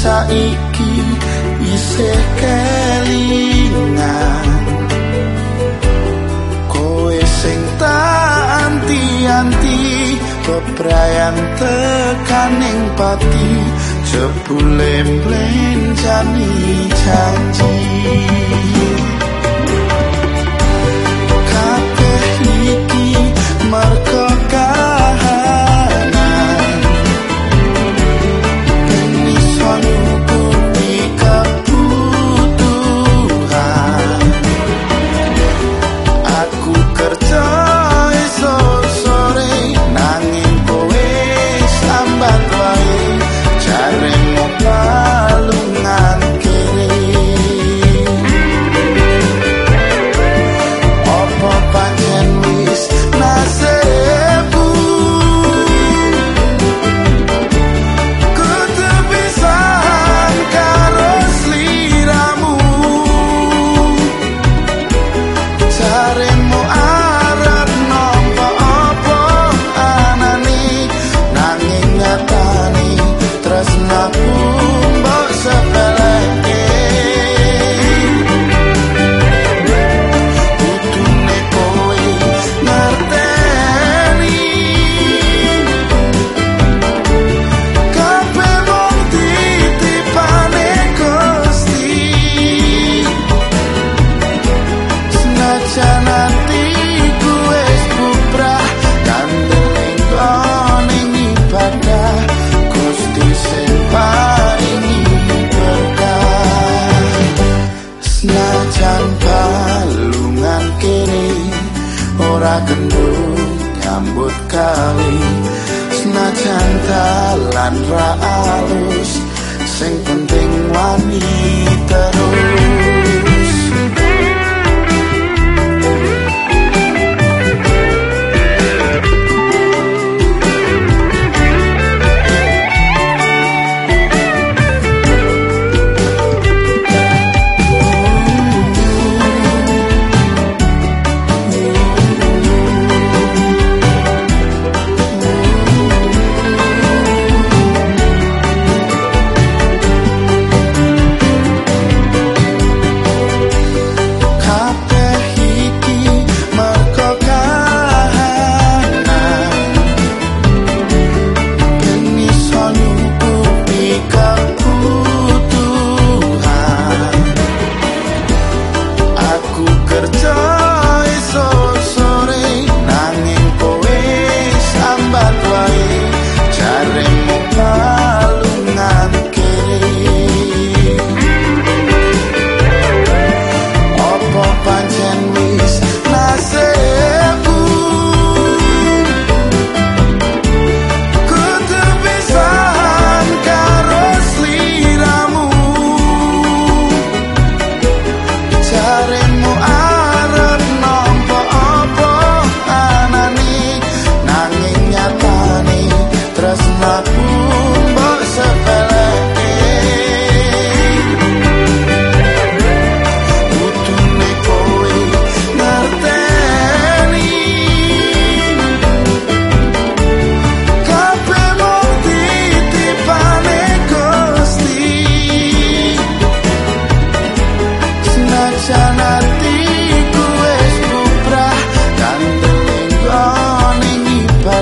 saiki isih kelingan. Kowe sing tak anti-anti bebrayan tekaning pati jebule mlenjani janji horas na tua suara nyambut Rambut kali Senajan talan ra alus Sing penting wani terus. bekerja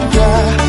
Yeah.